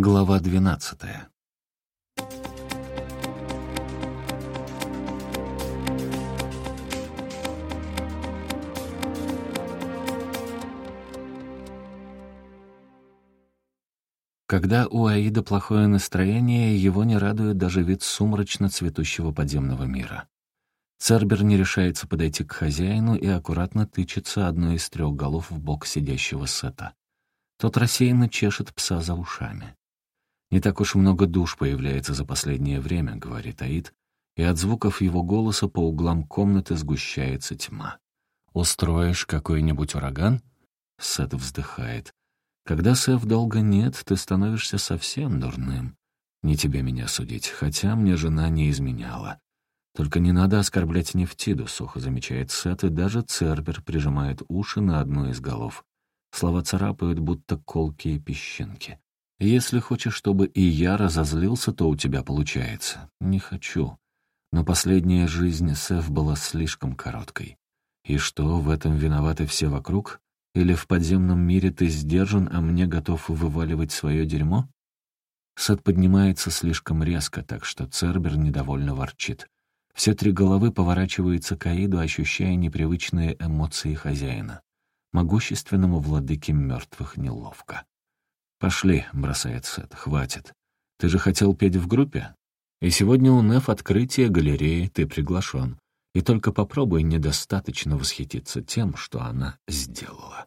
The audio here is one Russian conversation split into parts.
Глава двенадцатая. Когда у Аида плохое настроение, его не радует даже вид сумрачно цветущего подземного мира. Цербер не решается подойти к хозяину и аккуратно тычется одной из трех голов в бок сидящего Сета. Тот рассеянно чешет пса за ушами. «Не так уж много душ появляется за последнее время», — говорит Аид, и от звуков его голоса по углам комнаты сгущается тьма. «Устроишь какой-нибудь ураган?» Сет вздыхает. Когда Сэв долго нет, ты становишься совсем дурным. Не тебе меня судить, хотя мне жена не изменяла. Только не надо оскорблять Нефтиду, сухо замечает Сет, и даже Цербер прижимает уши на одну из голов. Слова царапают, будто колкие песчинки. Если хочешь, чтобы и я разозлился, то у тебя получается. Не хочу. Но последняя жизнь Сэв была слишком короткой. И что, в этом виноваты все вокруг? Или в подземном мире ты сдержан, а мне готов вываливать свое дерьмо? Сад поднимается слишком резко, так что Цербер недовольно ворчит. Все три головы поворачиваются к Аиду, ощущая непривычные эмоции хозяина. Могущественному владыке мертвых неловко. «Пошли», — бросает Сет, — «хватит. Ты же хотел петь в группе? И сегодня у Неф открытие галереи, ты приглашен и только попробуй недостаточно восхититься тем, что она сделала.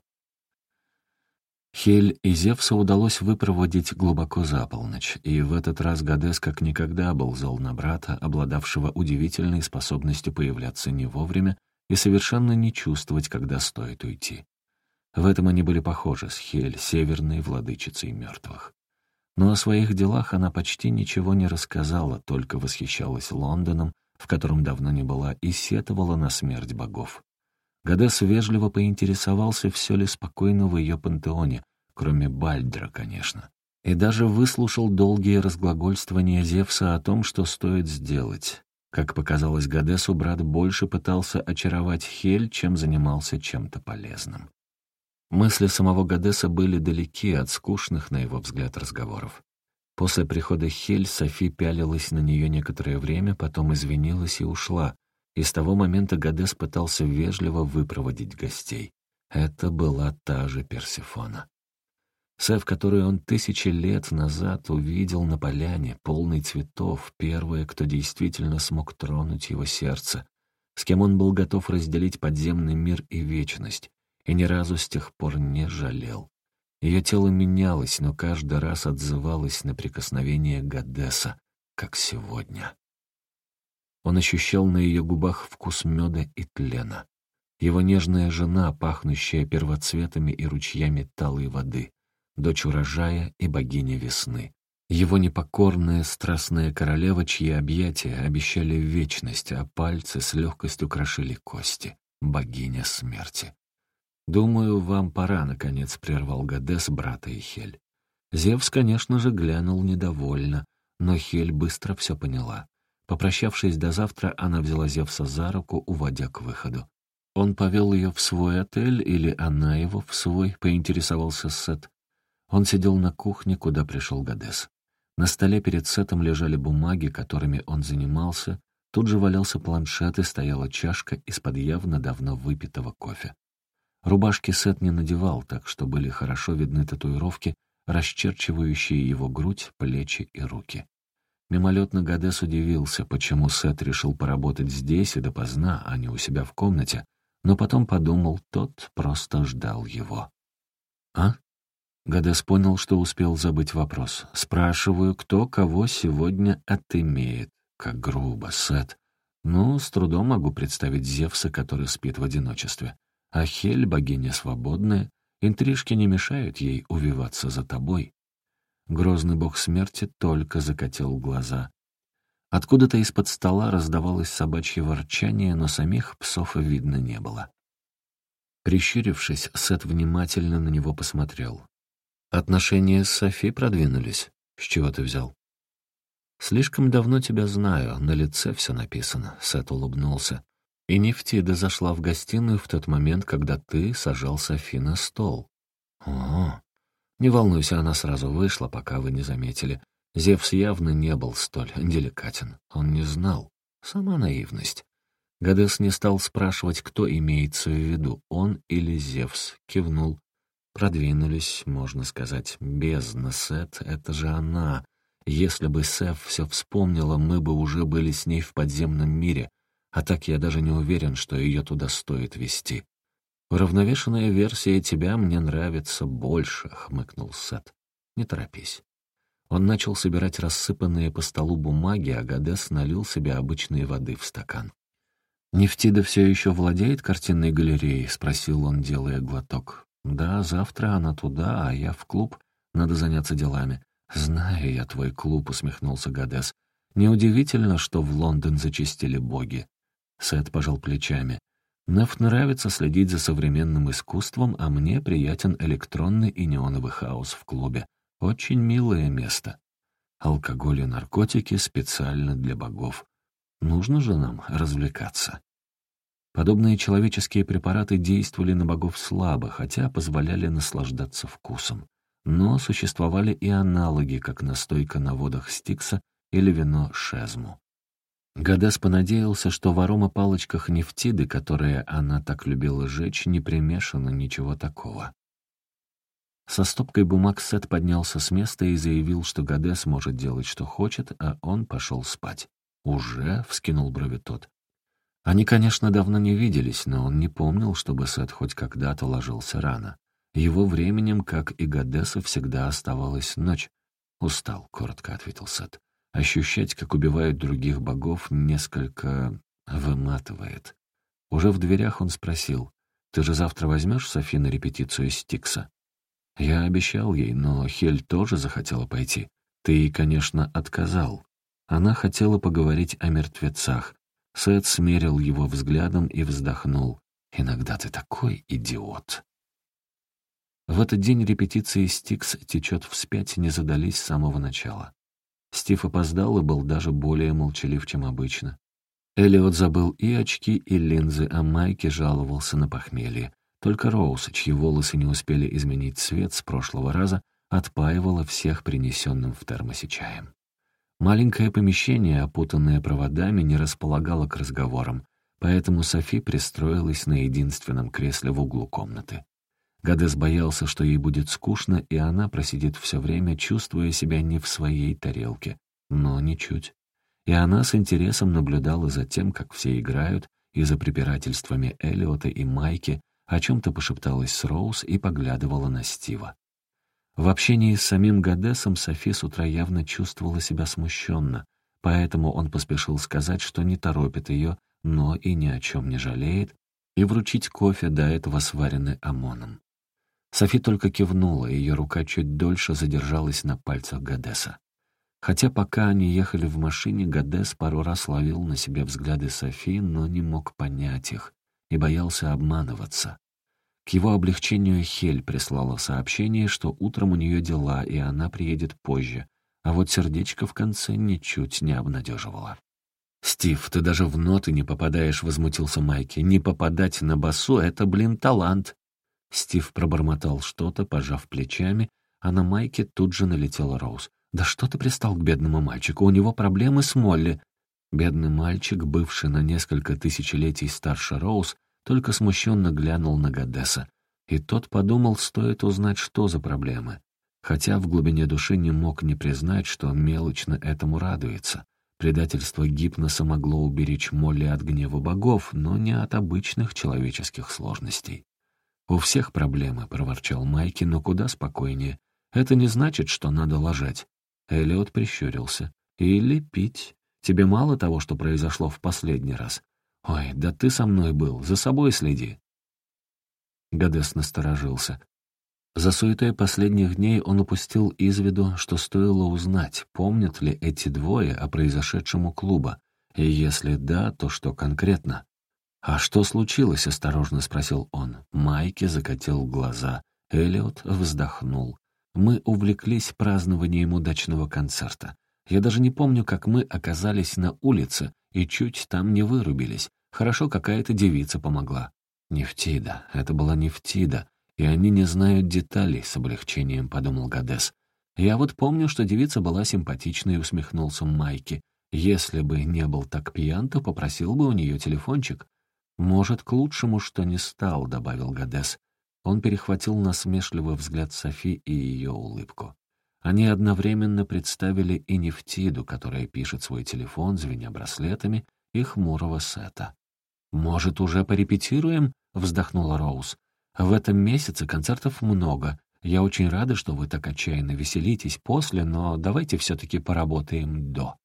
Хель и Зевса удалось выпроводить глубоко за полночь, и в этот раз Гадес как никогда был зол на брата, обладавшего удивительной способностью появляться не вовремя и совершенно не чувствовать, когда стоит уйти. В этом они были похожи с Хель, северной владычицей мертвых. Но о своих делах она почти ничего не рассказала, только восхищалась Лондоном в котором давно не была, и сетовала на смерть богов. Гадес вежливо поинтересовался, все ли спокойно в ее пантеоне, кроме Бальдра, конечно. И даже выслушал долгие разглагольствования Зевса о том, что стоит сделать. Как показалось Гадесу, брат больше пытался очаровать Хель, чем занимался чем-то полезным. Мысли самого Гадеса были далеки от скучных, на его взгляд, разговоров. После прихода Хель Софи пялилась на нее некоторое время, потом извинилась и ушла. И с того момента Гадес пытался вежливо выпроводить гостей. Это была та же Персифона. Сев, которую он тысячи лет назад увидел на поляне, полный цветов, первая, кто действительно смог тронуть его сердце, с кем он был готов разделить подземный мир и вечность, и ни разу с тех пор не жалел. Ее тело менялось, но каждый раз отзывалось на прикосновение Гадеса, как сегодня. Он ощущал на ее губах вкус меда и тлена. Его нежная жена, пахнущая первоцветами и ручьями талой воды, дочь урожая и богиня весны. Его непокорная страстная королева, чьи объятия обещали вечность, а пальцы с легкостью крошили кости, богиня смерти. «Думаю, вам пора», — наконец прервал Гадес брата и Хель. Зевс, конечно же, глянул недовольно, но Хель быстро все поняла. Попрощавшись до завтра, она взяла Зевса за руку, уводя к выходу. Он повел ее в свой отель или она его в свой, поинтересовался Сет. Он сидел на кухне, куда пришел Гадес. На столе перед Сетом лежали бумаги, которыми он занимался, тут же валялся планшет и стояла чашка из-под явно давно выпитого кофе. Рубашки Сет не надевал, так что были хорошо видны татуировки, расчерчивающие его грудь, плечи и руки. Мимолетно Гадес удивился, почему Сет решил поработать здесь и допоздна, а не у себя в комнате, но потом подумал, тот просто ждал его. «А?» Гадес понял, что успел забыть вопрос. «Спрашиваю, кто кого сегодня отымеет?» Как грубо, Сет. Ну, с трудом могу представить Зевса, который спит в одиночестве. А Хель, богиня свободная, интрижки не мешают ей увиваться за тобой. Грозный бог смерти только закатил глаза. Откуда-то из-под стола раздавалось собачье ворчание, но самих псов видно не было. Прищурившись, Сет внимательно на него посмотрел. «Отношения с Софи продвинулись. С чего ты взял?» «Слишком давно тебя знаю, на лице все написано», — Сет улыбнулся. И Нефтида зашла в гостиную в тот момент, когда ты сажал Софи на стол. О, Не волнуйся, она сразу вышла, пока вы не заметили. Зевс явно не был столь деликатен. Он не знал. Сама наивность. Гадес не стал спрашивать, кто имеется в виду, он или Зевс. Кивнул. Продвинулись, можно сказать, без Несет, это же она. Если бы Сеф все вспомнила, мы бы уже были с ней в подземном мире, а так я даже не уверен, что ее туда стоит вести. «Уравновешенная версия тебя мне нравится больше», — хмыкнул Сет. «Не торопись». Он начал собирать рассыпанные по столу бумаги, а Гадес налил себе обычной воды в стакан. «Нефтида все еще владеет картинной галереей?» — спросил он, делая глоток. «Да, завтра она туда, а я в клуб. Надо заняться делами». «Знаю я твой клуб», — усмехнулся Гадес. «Неудивительно, что в Лондон зачистили боги». Сет пожал плечами. Неф нравится следить за современным искусством, а мне приятен электронный и неоновый хаос в клубе. Очень милое место. Алкоголь и наркотики специально для богов. Нужно же нам развлекаться. Подобные человеческие препараты действовали на богов слабо, хотя позволяли наслаждаться вкусом. Но существовали и аналоги, как настойка на водах Стикса или вино Шезму. Гадес понадеялся, что в аромапалочках нефтиды, которые она так любила жечь, не примешано ничего такого. Со стопкой бумаг Сет поднялся с места и заявил, что Гадес может делать, что хочет, а он пошел спать. «Уже?» — вскинул брови тот. Они, конечно, давно не виделись, но он не помнил, чтобы Сет хоть когда-то ложился рано. Его временем, как и Гадесу, всегда оставалась ночь. «Устал», — коротко ответил Сет. Ощущать, как убивают других богов, несколько выматывает. Уже в дверях он спросил, «Ты же завтра возьмешь Софи на репетицию Стикса?» Я обещал ей, но Хель тоже захотела пойти. Ты ей, конечно, отказал. Она хотела поговорить о мертвецах. Сет смерил его взглядом и вздохнул. «Иногда ты такой идиот». В этот день репетиции Стикс течет вспять не задались с самого начала. Стив опоздал и был даже более молчалив, чем обычно. Элиот забыл и очки, и линзы, а Майки жаловался на похмелье. Только Роуз, чьи волосы не успели изменить цвет с прошлого раза, отпаивала всех принесенным в термосе чаем. Маленькое помещение, опутанное проводами, не располагало к разговорам, поэтому Софи пристроилась на единственном кресле в углу комнаты. Гадес боялся, что ей будет скучно, и она просидит все время, чувствуя себя не в своей тарелке. Но ничуть. И она с интересом наблюдала за тем, как все играют, и за препирательствами Эллиота и Майки, о чем-то пошепталась с Роуз и поглядывала на Стива. В общении с самим Гадесом Софи с утра явно чувствовала себя смущенно, поэтому он поспешил сказать, что не торопит ее, но и ни о чем не жалеет, и вручить кофе до этого сваренный ОМОНом. Софи только кивнула, ее рука чуть дольше задержалась на пальцах Гадеса. Хотя пока они ехали в машине, Гадес пару раз ловил на себе взгляды Софи, но не мог понять их и боялся обманываться. К его облегчению Хель прислала сообщение, что утром у нее дела, и она приедет позже, а вот сердечко в конце ничуть не обнадеживало. «Стив, ты даже в ноты не попадаешь», — возмутился Майки. «Не попадать на басу — это, блин, талант». Стив пробормотал что-то, пожав плечами, а на Майке тут же налетела Роуз. «Да что ты пристал к бедному мальчику? У него проблемы с Молли». Бедный мальчик, бывший на несколько тысячелетий старше Роуз, только смущенно глянул на Гадеса. И тот подумал, стоит узнать, что за проблемы. Хотя в глубине души не мог не признать, что мелочно этому радуется. Предательство гипноса могло уберечь Молли от гнева богов, но не от обычных человеческих сложностей. «У всех проблемы», — проворчал Майки, но куда спокойнее. «Это не значит, что надо ложать». Эллиот прищурился. «Или пить. Тебе мало того, что произошло в последний раз? Ой, да ты со мной был, за собой следи». Гадес насторожился. За суетой последних дней он упустил из виду, что стоило узнать, помнят ли эти двое о произошедшем у клуба, и если да, то что конкретно. «А что случилось?» — осторожно спросил он. Майки закатил глаза. Эллиот вздохнул. «Мы увлеклись празднованием удачного концерта. Я даже не помню, как мы оказались на улице и чуть там не вырубились. Хорошо, какая-то девица помогла». «Нефтида. Это была Нефтида. и они не знают деталей, с облегчением подумал Гадес. Я вот помню, что девица была симпатичной, усмехнулся Майки. Если бы не был так пьян, то попросил бы у нее телефончик. Может, к лучшему, что не стал, добавил Гадес. Он перехватил насмешливый взгляд Софи и ее улыбку. Они одновременно представили и Нефтиду, которая пишет свой телефон, звеня браслетами, и хмурого Сета. «Может, уже порепетируем?» — вздохнула Роуз. «В этом месяце концертов много. Я очень рада, что вы так отчаянно веселитесь после, но давайте все-таки поработаем до».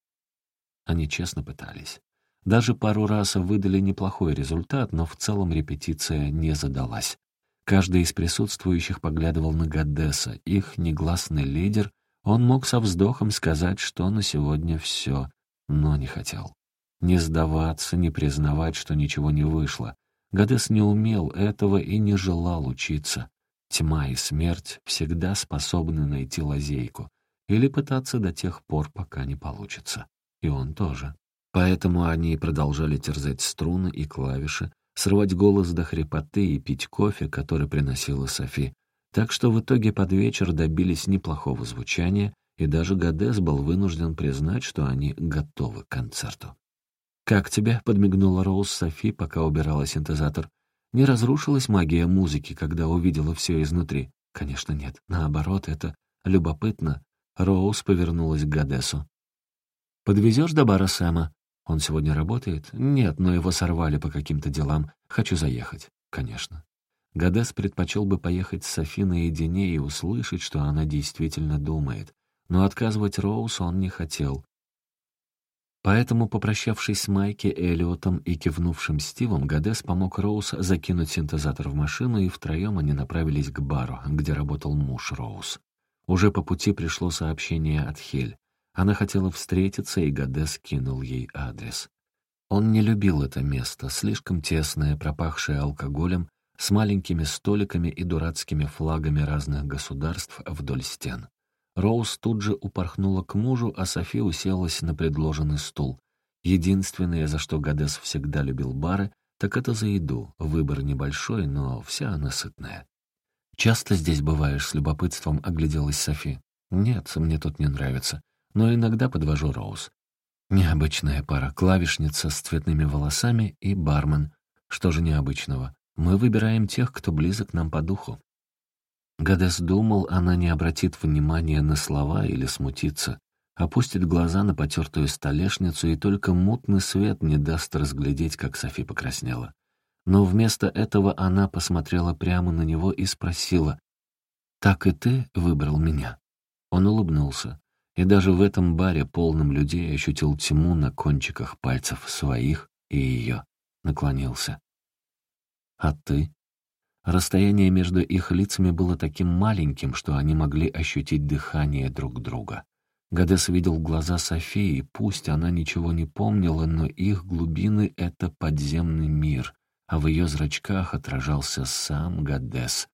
Они честно пытались. Даже пару раз выдали неплохой результат, но в целом репетиция не задалась. Каждый из присутствующих поглядывал на Гадеса, их негласный лидер. Он мог со вздохом сказать, что на сегодня все, но не хотел. Не сдаваться, не признавать, что ничего не вышло. Гадес не умел этого и не желал учиться. Тьма и смерть всегда способны найти лазейку или пытаться до тех пор, пока не получится. И он тоже. Поэтому они продолжали терзать струны и клавиши, срывать голос до хрипоты и пить кофе, который приносила Софи. Так что в итоге под вечер добились неплохого звучания, и даже Гадес был вынужден признать, что они готовы к концерту. «Как тебе?» — подмигнула Роуз Софи, пока убирала синтезатор. «Не разрушилась магия музыки, когда увидела все изнутри?» «Конечно нет. Наоборот, это любопытно». Роуз повернулась к Гадесу. «Подвезешь до бара Сэма?» «Он сегодня работает?» «Нет, но его сорвали по каким-то делам. Хочу заехать». «Конечно». Гадес предпочел бы поехать с Софи наедине и услышать, что она действительно думает. Но отказывать Роуз он не хотел. Поэтому, попрощавшись с Майки, Эллиотом и кивнувшим Стивом, Гадес помог Роуз закинуть синтезатор в машину, и втроем они направились к бару, где работал муж Роуз. Уже по пути пришло сообщение от Хель. Она хотела встретиться, и Гадес кинул ей адрес. Он не любил это место, слишком тесное, пропахшее алкоголем, с маленькими столиками и дурацкими флагами разных государств вдоль стен. Роуз тут же упорхнула к мужу, а Софи уселась на предложенный стул. Единственное, за что Гадес всегда любил бары, так это за еду. Выбор небольшой, но вся она сытная. «Часто здесь бываешь?» — с любопытством огляделась Софи. «Нет, мне тут не нравится но иногда подвожу Роуз. Необычная пара, клавишница с цветными волосами и бармен. Что же необычного? Мы выбираем тех, кто близок нам по духу. Гадес думал, она не обратит внимания на слова или смутится, опустит глаза на потертую столешницу, и только мутный свет не даст разглядеть, как Софи покраснела. Но вместо этого она посмотрела прямо на него и спросила, «Так и ты выбрал меня?» Он улыбнулся и даже в этом баре, полном людей, ощутил тьму на кончиках пальцев своих и ее. Наклонился. «А ты?» Расстояние между их лицами было таким маленьким, что они могли ощутить дыхание друг друга. Гадес видел глаза Софии, пусть она ничего не помнила, но их глубины — это подземный мир, а в ее зрачках отражался сам Гадес.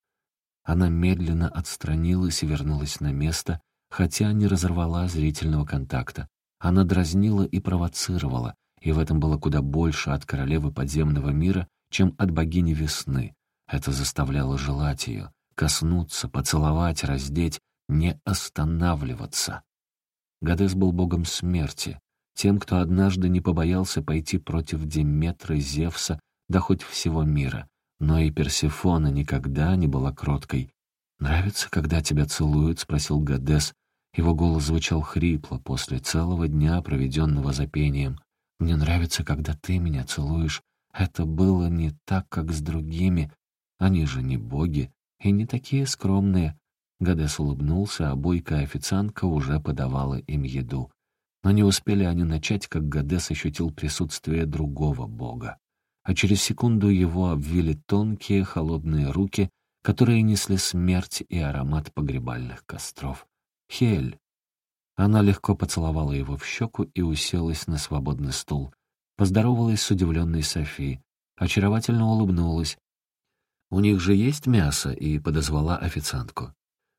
Она медленно отстранилась и вернулась на место, хотя не разорвала зрительного контакта. Она дразнила и провоцировала, и в этом было куда больше от королевы подземного мира, чем от богини весны. Это заставляло желать ее, коснуться, поцеловать, раздеть, не останавливаться. Гадес был богом смерти, тем, кто однажды не побоялся пойти против Деметры, Зевса, да хоть всего мира. Но и Персефона никогда не была кроткой. «Нравится, когда тебя целуют?» — спросил Гадес, его голос звучал хрипло после целого дня, проведенного за пением. «Мне нравится, когда ты меня целуешь. Это было не так, как с другими. Они же не боги и не такие скромные». Гадес улыбнулся, а бойкая официантка уже подавала им еду. Но не успели они начать, как Гадес ощутил присутствие другого бога. А через секунду его обвили тонкие холодные руки, которые несли смерть и аромат погребальных костров. Хель. Она легко поцеловала его в щеку и уселась на свободный стул. Поздоровалась с удивленной Софи. Очаровательно улыбнулась. «У них же есть мясо?» и подозвала официантку.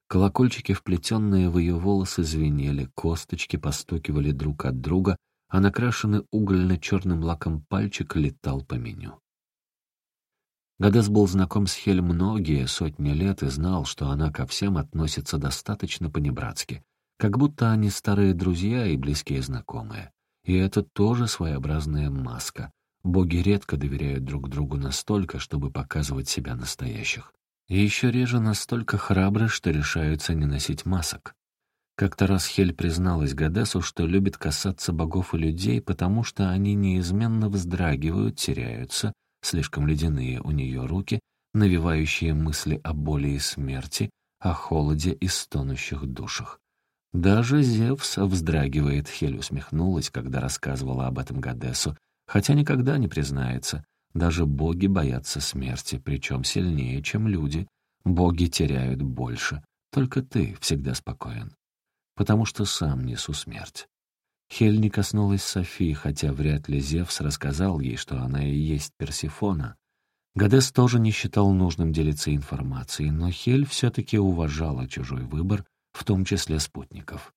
Колокольчики, вплетенные в ее волосы, звенели, косточки постукивали друг от друга, а накрашенный угольно-черным лаком пальчик летал по меню. Гадес был знаком с Хель многие сотни лет и знал, что она ко всем относится достаточно понебратски, как будто они старые друзья и близкие знакомые. И это тоже своеобразная маска. Боги редко доверяют друг другу настолько, чтобы показывать себя настоящих. И еще реже настолько храбры, что решаются не носить масок. Как-то раз Хель призналась Гадесу, что любит касаться богов и людей, потому что они неизменно вздрагивают, теряются, слишком ледяные у нее руки, навевающие мысли о боли и смерти, о холоде и стонущих душах. Даже Зевс вздрагивает, Хель усмехнулась, когда рассказывала об этом Гадесу, хотя никогда не признается. Даже боги боятся смерти, причем сильнее, чем люди. Боги теряют больше. Только ты всегда спокоен потому что сам несу смерть. Хель не коснулась Софи, хотя вряд ли Зевс рассказал ей, что она и есть Персифона. Гадес тоже не считал нужным делиться информацией, но Хель все-таки уважала чужой выбор, в том числе спутников.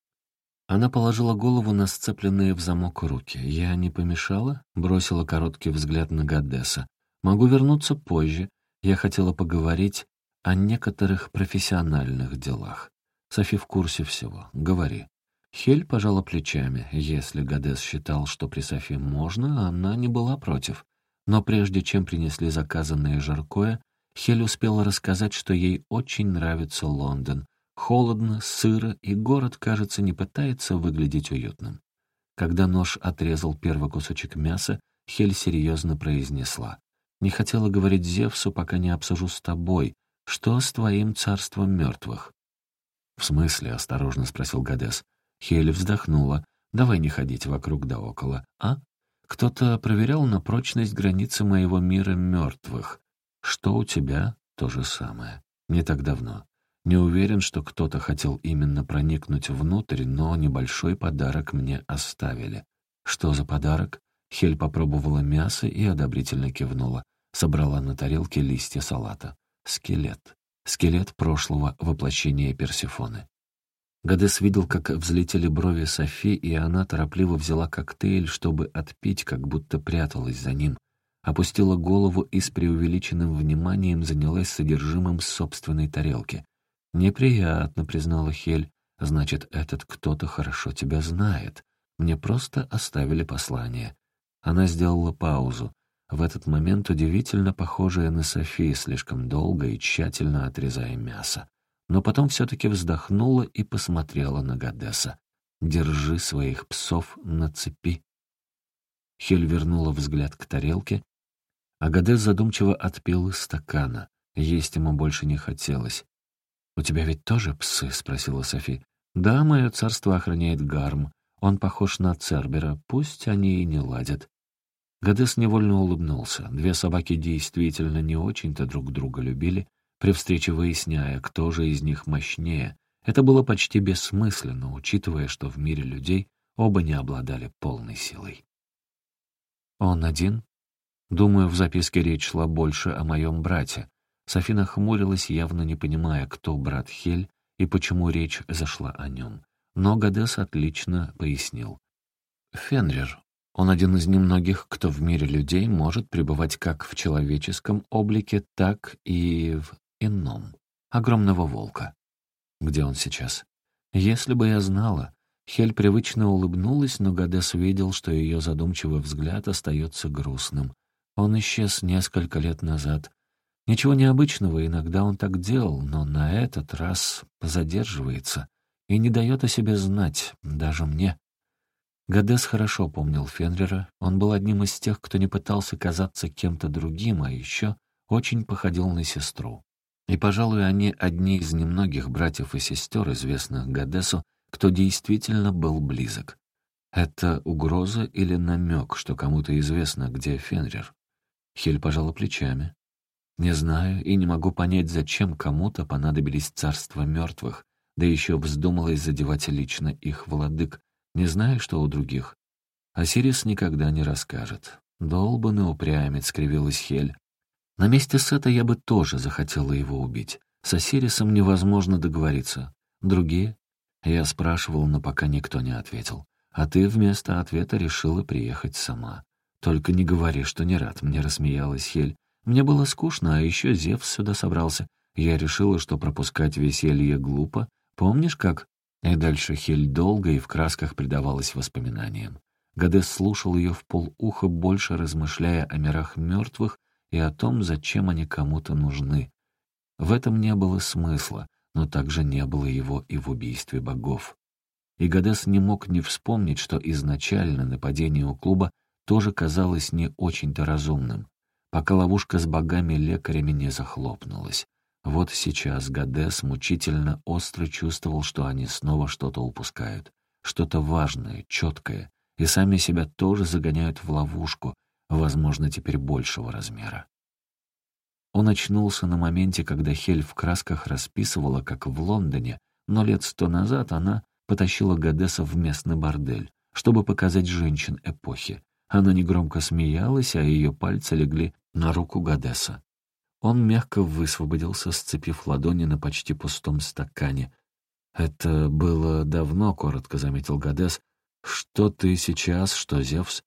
Она положила голову на сцепленные в замок руки. «Я не помешала?» — бросила короткий взгляд на Гадеса. «Могу вернуться позже. Я хотела поговорить о некоторых профессиональных делах. Софи в курсе всего. Говори». Хель пожала плечами. Если Гадес считал, что при Софи можно, она не была против. Но прежде чем принесли заказанное жаркое, Хель успела рассказать, что ей очень нравится Лондон. Холодно, сыро, и город, кажется, не пытается выглядеть уютным. Когда нож отрезал первый кусочек мяса, Хель серьезно произнесла. «Не хотела говорить Зевсу, пока не обсужу с тобой. Что с твоим царством мертвых?» «В смысле?» — осторожно спросил Гадес. Хелли вздохнула. «Давай не ходить вокруг да около, а? Кто-то проверял на прочность границы моего мира мертвых. Что у тебя? То же самое. Не так давно. Не уверен, что кто-то хотел именно проникнуть внутрь, но небольшой подарок мне оставили. Что за подарок? Хель попробовала мясо и одобрительно кивнула. Собрала на тарелке листья салата. Скелет скелет прошлого воплощения Персифоны. Гадес видел, как взлетели брови Софи, и она торопливо взяла коктейль, чтобы отпить, как будто пряталась за ним. Опустила голову и с преувеличенным вниманием занялась содержимым собственной тарелки. «Неприятно», — признала Хель. «Значит, этот кто-то хорошо тебя знает. Мне просто оставили послание». Она сделала паузу в этот момент удивительно похожая на Софи, слишком долго и тщательно отрезая мясо. Но потом все-таки вздохнула и посмотрела на Гадеса. «Держи своих псов на цепи». Хель вернула взгляд к тарелке, а Гадес задумчиво отпил из стакана. Есть ему больше не хотелось. «У тебя ведь тоже псы?» — спросила Софи. «Да, мое царство охраняет Гарм. Он похож на Цербера, пусть они и не ладят. Гадес невольно улыбнулся. Две собаки действительно не очень-то друг друга любили, при встрече выясняя, кто же из них мощнее. Это было почти бессмысленно, учитывая, что в мире людей оба не обладали полной силой. «Он один?» Думаю, в записке речь шла больше о моем брате. Софина хмурилась, явно не понимая, кто брат Хель и почему речь зашла о нем. Но Гадес отлично пояснил. «Фенрир, он один из немногих, кто в мире людей может пребывать как в человеческом облике, так и в ином. Огромного волка. Где он сейчас? Если бы я знала. Хель привычно улыбнулась, но Гадес видел, что ее задумчивый взгляд остается грустным. Он исчез несколько лет назад. Ничего необычного, иногда он так делал, но на этот раз задерживается и не дает о себе знать, даже мне. Гадес хорошо помнил Фенрера, он был одним из тех, кто не пытался казаться кем-то другим, а еще очень походил на сестру. И, пожалуй, они одни из немногих братьев и сестер, известных Гадесу, кто действительно был близок. Это угроза или намек, что кому-то известно, где Фенрир? Хель пожала плечами. Не знаю и не могу понять, зачем кому-то понадобились царства мертвых, да еще вздумалось задевать лично их владык, не знаю, что у других. Осирис никогда не расскажет. Долбанный упрямец, скривилась Хель. На месте Сета я бы тоже захотела его убить. С Осирисом невозможно договориться. Другие? Я спрашивал, но пока никто не ответил. А ты вместо ответа решила приехать сама. Только не говори, что не рад, мне рассмеялась Хель. Мне было скучно, а еще Зевс сюда собрался. Я решила, что пропускать веселье глупо. Помнишь, как...» И дальше Хель долго и в красках предавалась воспоминаниям. Гадес слушал ее в полуха, больше размышляя о мирах мертвых и о том, зачем они кому-то нужны. В этом не было смысла, но также не было его и в убийстве богов. И Гадес не мог не вспомнить, что изначально нападение у клуба тоже казалось не очень-то разумным, пока ловушка с богами-лекарями не захлопнулась. Вот сейчас Гадес мучительно остро чувствовал, что они снова что-то упускают, что-то важное, четкое, и сами себя тоже загоняют в ловушку, возможно, теперь большего размера. Он очнулся на моменте, когда Хель в красках расписывала, как в Лондоне, но лет сто назад она потащила Гадеса в местный бордель, чтобы показать женщин эпохи. Она негромко смеялась, а ее пальцы легли на руку Гадеса. Он мягко высвободился, сцепив ладони на почти пустом стакане. «Это было давно», — коротко заметил Гадес. «Что ты сейчас, что Зевс?»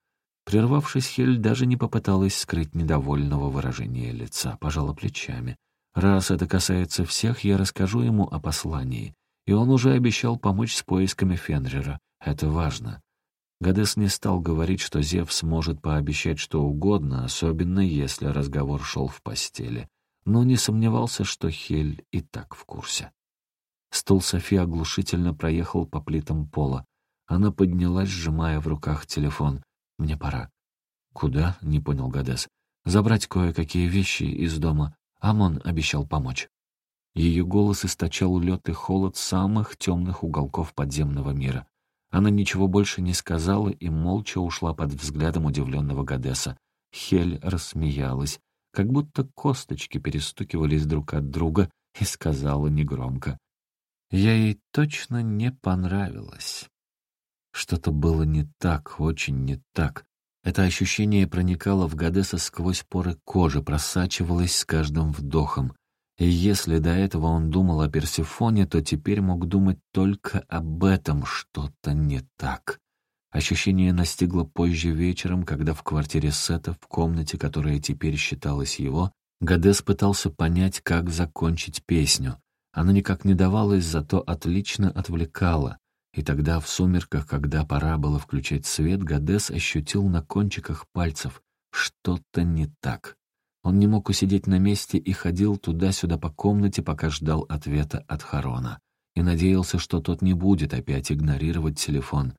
Прервавшись, Хель даже не попыталась скрыть недовольного выражения лица, пожала плечами. «Раз это касается всех, я расскажу ему о послании. И он уже обещал помочь с поисками Фенрера. Это важно. Гадес не стал говорить, что Зевс может пообещать что угодно, особенно если разговор шел в постели, но не сомневался, что Хель и так в курсе. Стул Софи оглушительно проехал по плитам пола. Она поднялась, сжимая в руках телефон. «Мне пора». «Куда?» — не понял Гадес. «Забрать кое-какие вещи из дома. Амон обещал помочь». Ее голос источал лед и холод самых темных уголков подземного мира. Она ничего больше не сказала и молча ушла под взглядом удивленного Гадеса. Хель рассмеялась, как будто косточки перестукивались друг от друга, и сказала негромко. «Я ей точно не понравилась». Что-то было не так, очень не так. Это ощущение проникало в Гадеса сквозь поры кожи, просачивалось с каждым вдохом. И если до этого он думал о Персифоне, то теперь мог думать только об этом, что-то не так. Ощущение настигло позже вечером, когда в квартире Сета, в комнате, которая теперь считалась его, Гадес пытался понять, как закончить песню. Она никак не давалась, зато отлично отвлекала. И тогда, в сумерках, когда пора было включать свет, Гадес ощутил на кончиках пальцев что-то не так. Он не мог усидеть на месте и ходил туда-сюда по комнате, пока ждал ответа от Харона. И надеялся, что тот не будет опять игнорировать телефон.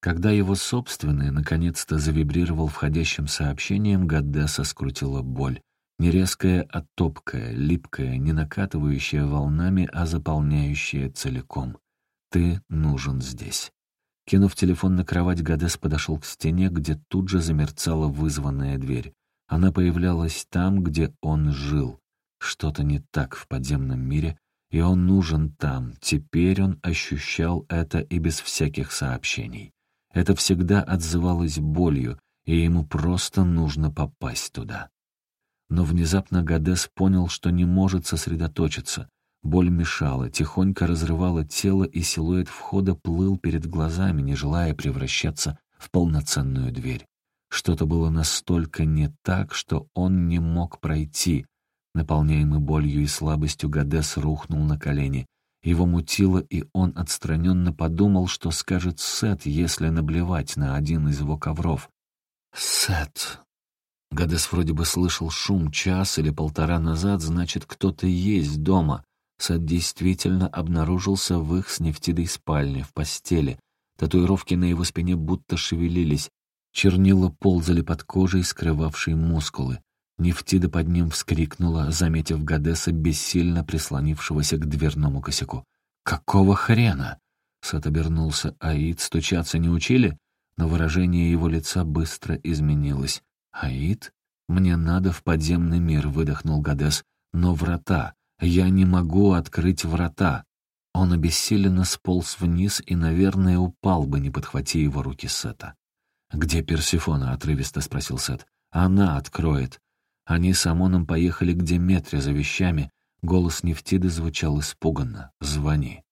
Когда его собственный наконец-то завибрировал входящим сообщением, Гаддеса скрутила боль. Не резкая, а топкая, липкая, не накатывающая волнами, а заполняющая целиком. «Ты нужен здесь». Кинув телефон на кровать, Гадес подошел к стене, где тут же замерцала вызванная дверь. Она появлялась там, где он жил. Что-то не так в подземном мире, и он нужен там. Теперь он ощущал это и без всяких сообщений. Это всегда отзывалось болью, и ему просто нужно попасть туда. Но внезапно Гадес понял, что не может сосредоточиться. Боль мешала, тихонько разрывала тело, и силуэт входа плыл перед глазами, не желая превращаться в полноценную дверь. Что-то было настолько не так, что он не мог пройти. Наполняемый болью и слабостью, Гадес рухнул на колени. Его мутило, и он отстраненно подумал, что скажет Сет, если наблевать на один из его ковров. «Сет!» Гадес вроде бы слышал шум час или полтора назад, значит, кто-то есть дома. Сет действительно обнаружился в их с нефтидой спальне, в постели. Татуировки на его спине будто шевелились. Чернила ползали под кожей, скрывавшей мускулы. Нефтида под ним вскрикнула, заметив Гадеса, бессильно прислонившегося к дверному косяку. «Какого хрена?» Сет обернулся. «Аид стучаться не учили?» Но выражение его лица быстро изменилось. «Аид? Мне надо в подземный мир», — выдохнул Гадес. «Но врата. Я не могу открыть врата». Он обессиленно сполз вниз и, наверное, упал бы, не подхвати его руки Сета. «Где Персифона?» — отрывисто спросил Сет. «Она откроет». Они с Амоном поехали к Деметре за вещами. Голос Нефтиды звучал испуганно. «Звони».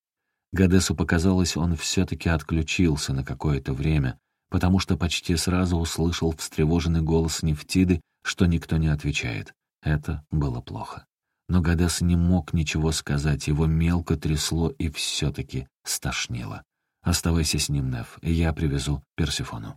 Гадесу показалось, он все-таки отключился на какое-то время, потому что почти сразу услышал встревоженный голос Нефтиды, что никто не отвечает. Это было плохо. Но Гадес не мог ничего сказать, его мелко трясло и все-таки стошнило. «Оставайся с ним, Нев, я привезу Персифону».